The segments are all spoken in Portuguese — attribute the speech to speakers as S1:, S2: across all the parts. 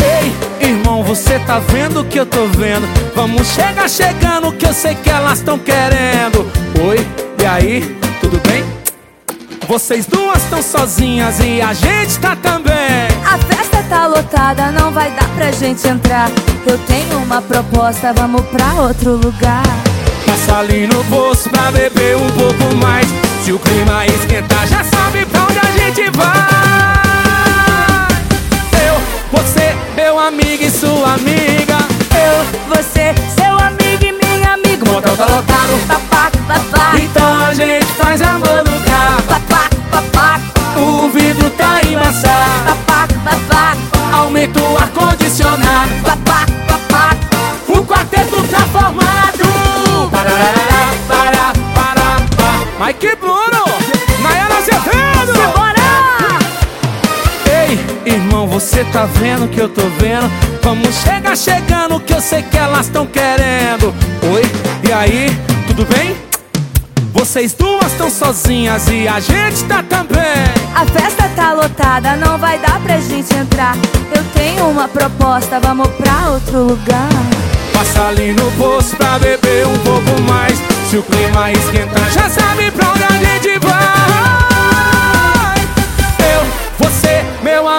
S1: Ei, irmão, você tá vendo o que eu tô vendo? Vamos chegar chegando que eu sei que elas tão querendo. Oi, e aí, tudo bem? Vocês duas estão sozinhas e a gente tá também.
S2: A festa tá lotada, não vai dar pra gente entrar. Eu tenho uma proposta, vamos pra outro lugar.
S1: Ali no bolso pra beber um pouco mais. Se o clima esquentar, já sabe pra onde a gente vai. Eu, você, meu amigo e sua amiga.
S2: Eu, você,
S1: Mike Bruno, Nayara Azevedo.
S2: Bora!
S1: Ei, irmão, você tá vendo que eu tô vendo? Vamos chegar chegando que eu sei que elas tão querendo. Oi, e aí, tudo bem? Vocês duas estão sozinhas e a gente tá também.
S2: A festa tá lotada, não vai dar pra gente entrar. Eu tenho uma proposta, vamos pra outro lugar.
S1: Passa ali no poço pra beber um pouco mais. Se o clima esquentar,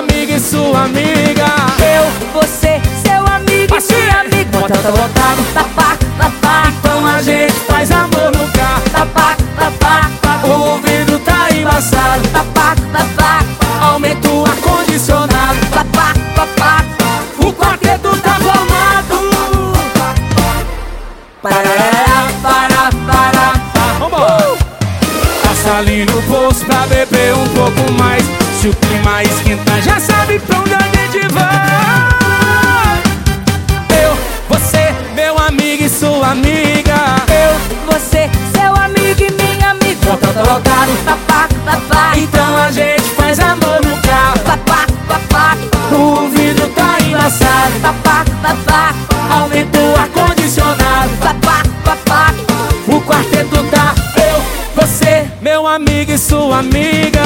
S1: meu amigo e sua amiga.
S2: Eu, você, seu amigo e minha amiga.
S1: o motel tá lotado.
S2: Papá, papá,
S1: Então a gente faz amor no carro.
S2: papá, papá,
S1: O vidro tá embaçado.
S2: papá, papá,
S1: Aumenta o ar-condicionado.
S2: papá, papá.
S1: O quarteto tá formado. Parará, para, para, para. Vambora. Passa ali no poço pra beber um pouco mais. Se o clima esquentar, já sabe pra onde a gente vai. Eu, você, meu amigo e sua amiga.
S2: Eu, você, seu amigo e minha amiga.
S1: O motel tá lotado.
S2: Papá, papá,
S1: Então a gente faz amor no carro.
S2: papá, papá,
S1: O vidro tá embaçado.
S2: papá, papá,
S1: Aumenta o ar-condicionado.
S2: papá, papá.
S1: O quarteto tá eu, você, meu amigo e sua amiga.